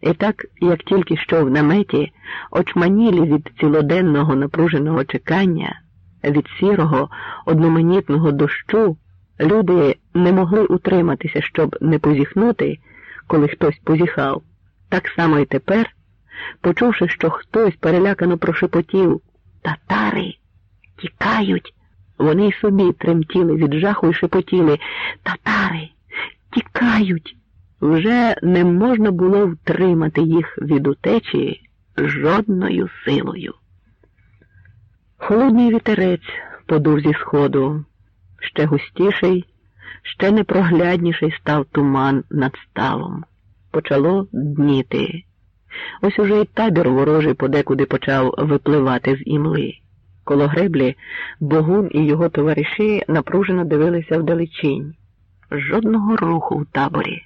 І так, як тільки що в наметі, очманілі від цілоденного напруженого чекання, від сірого, одноманітного дощу, люди не могли утриматися, щоб не позіхнути, коли хтось позіхав. Так само і тепер, почувши, що хтось перелякано прошепотів Татари тікають, вони й собі тремтіли від жаху і шепотіли Татари тікають. Вже не можна було втримати їх від утечі жодною силою. Холодний вітерець подув зі сходу, ще густіший, ще непроглядніший став туман над ставом. Почало дніти. Ось уже й табір ворожий подекуди почав випливати з імли. Коло греблі Богун і його товариші напружено дивилися вдалечінь. Жодного руху в таборі,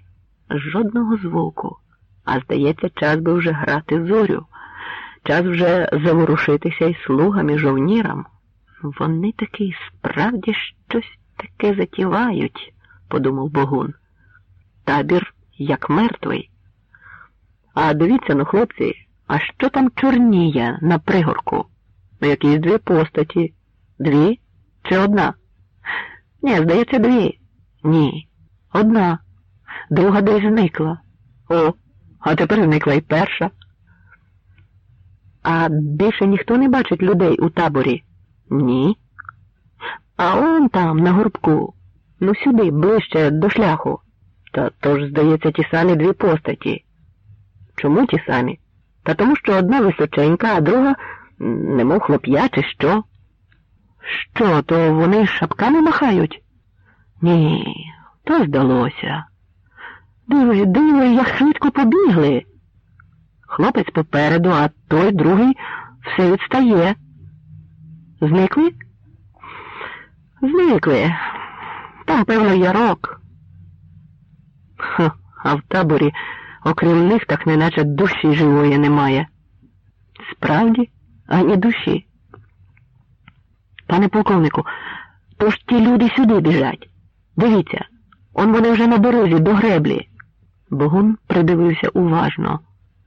жодного звуку. А здається, час би вже грати зорю, час вже заворушитися й слугам і жовнірам. Вони таки справді щось таке затівають, подумав Богун. Табір як мертвий. А дивіться ну, хлопці, а що там чорніє на пригорку? Ну, якісь дві постаті. Дві чи одна? Ні, здається, дві. Ні, одна, друга десь зникла. О, а тепер зникла й перша. А більше ніхто не бачить людей у таборі? Ні. А он там, на горбку, ну сюди, ближче до шляху. Та то ж, здається, ті самі дві постаті. Чому ті самі? Та тому, що одна височенька, а друга, немов хлоп'я, чи що? Що, то вони шапками махають? Ні, то здалося. Диви, диви, як швидко побігли. Хлопець попереду, а той другий все відстає. Зникли? Зникли. Там, певно, ярок. Ха, а в таборі, окрім них, так неначе душі живої немає. Справді, ані душі. Пане полковнику, то ж ті люди сюди біжать. Дивіться, он вони вже на дорозі до греблі. Богун придивився уважно.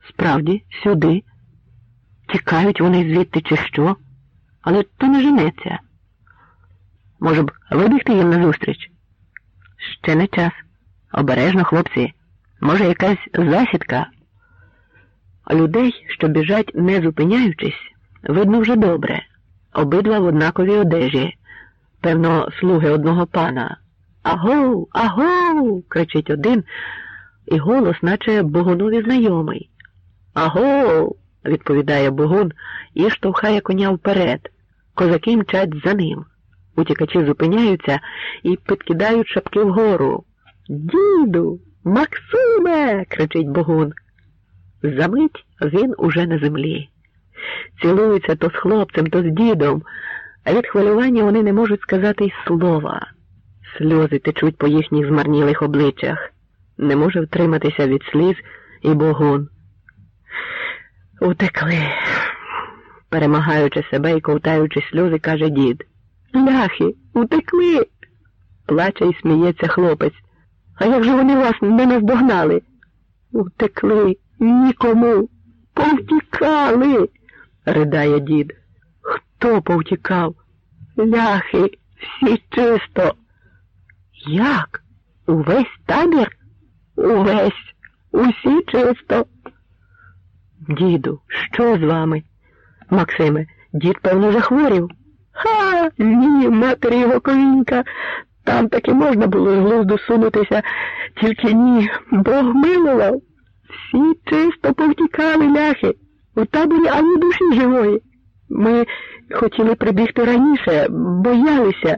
Справді, сюди. Тікають вони звідти чи що, але то не женеться. Може б, вибігти їм назустріч? Ще не час. Обережно, хлопці. Може, якась засідка. А людей, що біжать, не зупиняючись, видно вже добре. Обидва в однаковій одежі. Певно, слуги одного пана. Агоу, агоу. кричить один, і голос, наче богунові знайомий. Агоу. відповідає богун і штовхає коня вперед. Козаки мчать за ним. Утікачі зупиняються і підкидають шапки вгору. Діду, Максиме. кричить богун. Замить він уже на землі. Цілується то з хлопцем, то з дідом, а від хвилювання вони не можуть сказати й слова. Сльози течуть по їхніх змарнілих обличчях. Не може втриматися від сліз і богун. Утекли, перемагаючи себе і ковтаючи сльози, каже дід. Ляхи, утекли. Плаче і сміється хлопець. А як же вони вас не наздогнали? Утекли нікому. Повтікали, ридає дід. Хто повтікав? Ляхи, всі чисто. Як? Увесь табір? Увесь, усі чисто. Діду, що з вами? Максиме, дід, певно, захворів. Ха, ні, матері його ковінька. Там таки можна було з глузду сунутися, тільки ні, Бог милував. Всі чисто повтікали ляхи. У таборі ані душі живої. Ми хотіли прибігти раніше, боялися.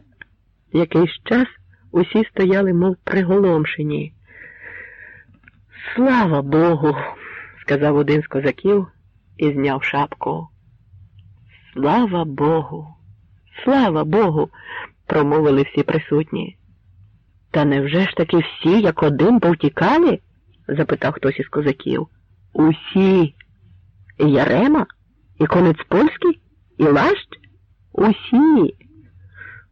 Якийсь час усі стояли, мов приголомшені. Слава Богу, сказав один з козаків і зняв шапку. Слава Богу, слава Богу, промовили всі присутні. Та невже ж таки всі, як один, повтікали? запитав хтось із козаків. Усі. І Ярема, і конець польський, і лащ? Усі.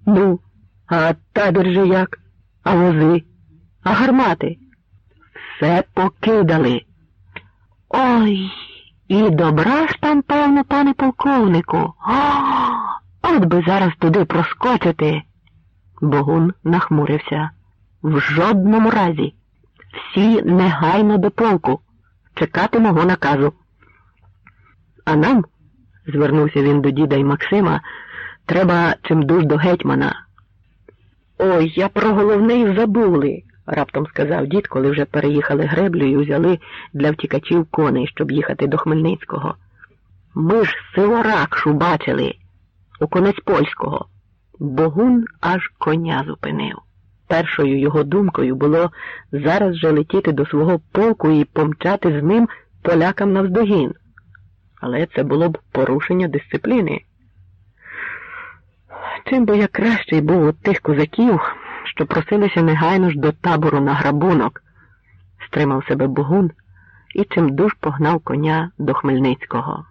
Ну, а табір же як? А вози, а гармати? Все покидали. Ой, і добра ж там, певно, пане полковнику. А, от би зараз туди проскочити. Богун нахмурився. В жодному разі. Всі негайно до полку. Чекати мого наказу. А нам, звернувся він до діда й Максима, треба чимдуж до гетьмана. Ой, я про головний забули, раптом сказав дід, коли вже переїхали греблю і взяли для втікачів коней, щоб їхати до Хмельницького. Ми ж село бачили у конець польського. Богун аж коня зупинив. Першою його думкою було зараз же летіти до свого полку і помчати з ним полякам навздогін. Але це було б порушення дисципліни. Чим би я кращий був от тих козаків, що просилися негайно ж до табору на грабунок, стримав себе Богун і чимдуж погнав коня до Хмельницького.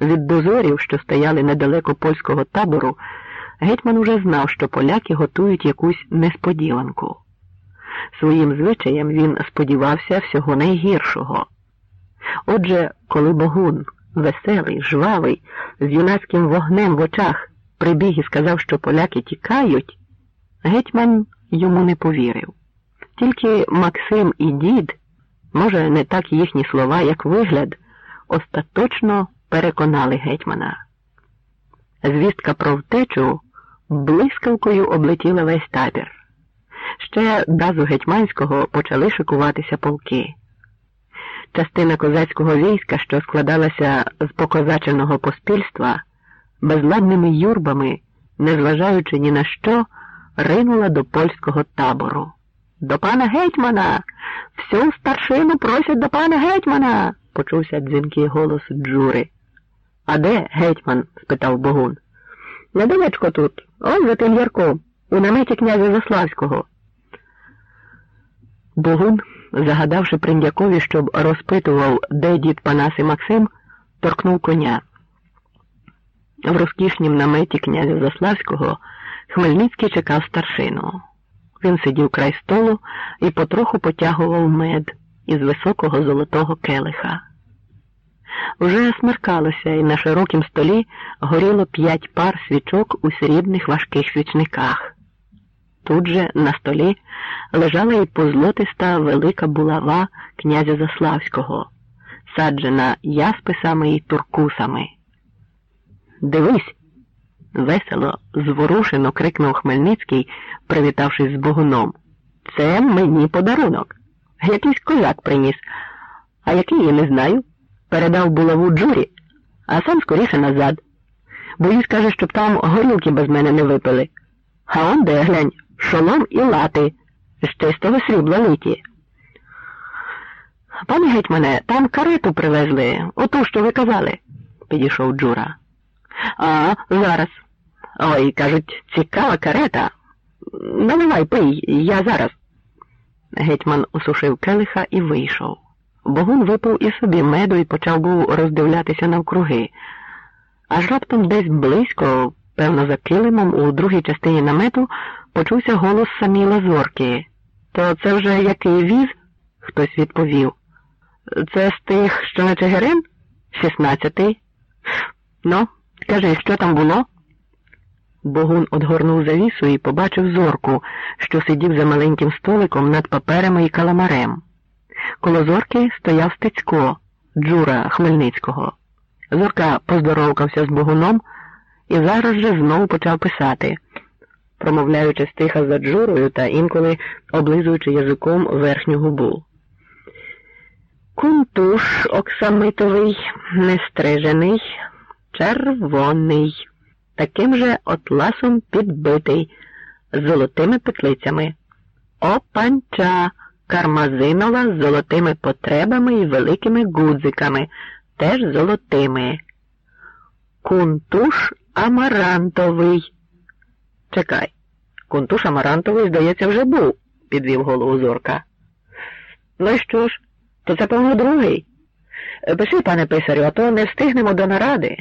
Від дозорів, що стояли недалеко польського табору, гетьман уже знав, що поляки готують якусь несподіванку. Своїм звичаєм він сподівався всього найгіршого. Отже, коли Богун, веселий, жвавий, з юнацьким вогнем в очах, прибіг і сказав, що поляки тікають, гетьман йому не повірив. Тільки Максим і дід, може, не так їхні слова, як вигляд, остаточно переконали гетьмана. Звістка про втечу блискавкою облетіла весь табір. Ще базу гетьманського почали шикуватися полки. Частина козацького війська, що складалася з покозаченого поспільства, безладними юрбами, незважаючи ні на що, ринула до польського табору. До пана гетьмана. Всю старшину просять до пана гетьмана, почувся дзвінкий голос Джури. А де гетьман? спитав Богун. Недалечко тут, ось за тим ярком, у наметі князя Заславського. Богун, загадавши приндякові, щоб розпитував, де дід Панас і Максим, торкнув коня. В розкішнім наметі князя Заславського Хмельницький чекав старшину. Він сидів край столу і потроху потягував мед із високого золотого келиха. Уже смеркалося, і на широкім столі горіло п'ять пар свічок у срібних важких свічниках. Тут же на столі лежала і позлотиста велика булава князя Заславського, саджена ясписами і туркусами. Дивись, весело, зворушено крикнув Хмельницький, привітавшись з Богуном. Це мені подарунок. Якийсь козак приніс, а який я не знаю. Передав булаву Джурі, а сам скоріше назад. Боюсь, каже, щоб там горілки без мене не випили. А он де глянь, шолом і лати, з чистого срібла литі. Пане гетьмане, там карету привезли, оту, що ви казали, підійшов Джура. А, зараз. Ой, кажуть, цікава карета. Наливай пий, я зараз. Гетьман осушив келиха і вийшов. Богун випив і собі меду і почав був роздивлятися навкруги. Аж раптом десь близько, певно, за килимом, у другій частині намету почувся голос самій лазорки. То це вже який віз? Хтось відповів. Це з тих, що на Чигирин? Шістнадцятий. Ну, кажи, що там було? Богун одгорнув завісу і побачив зорку, що сидів за маленьким столиком над паперами і каламарем. Коло зорки стояв Стецько, Джура Хмельницького. Зорка поздоровкався з Богуном і зараз же знову почав писати, промовляючи стиха за Джурою та інколи облизуючи язиком верхню губу. Кунтуш оксамитовий, нестрижений, червоний, таким же отласом підбитий, з золотими петлицями. Опанча кармазинова з золотими потребами і великими гудзиками, теж золотими. Кунтуш амарантовий. Чекай, кунтуш амарантовий, здається, вже був, підвів голову зорка. Ну що ж, то це, певно, другий. Пиши, пане писарю, а то не встигнемо до наради.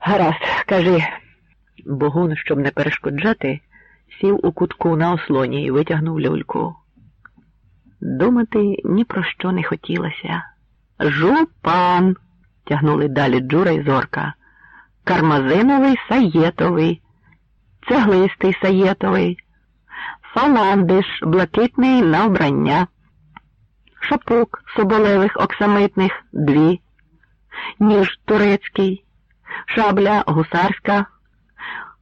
Гаразд, кажи. Богун, щоб не перешкоджати, сів у кутку на ослоні і витягнув люльку. Думати ні про що не хотілося. Жупан, тягнули далі Джура й Зорка. Кармазиновий саєтовий, цеглистий саєтовий, фаландиш блакитний на вбрання, шапок соболевих оксамитних дві, ніж турецький, шабля гусарська,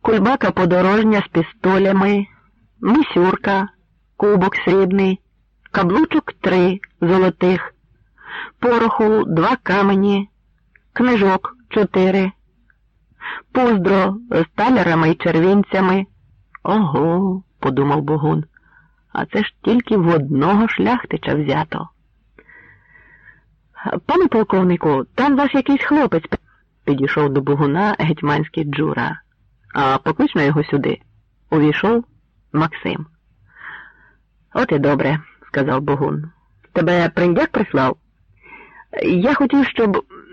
кульбака подорожня з пістолями, мисюрка, кубок срібний, каблучок три золотих, пороху два камені, книжок чотири, поздро з талерами й червінцями. Ого, подумав Богун, а це ж тільки в одного шляхтича взято. Пане полковнику, там ваш якийсь хлопець підійшов до Богуна гетьманський Джура. А поклично його сюди. Увійшов Максим. От і добре, сказав Богун. Тебе приндяк прислав? Я хотів, щоб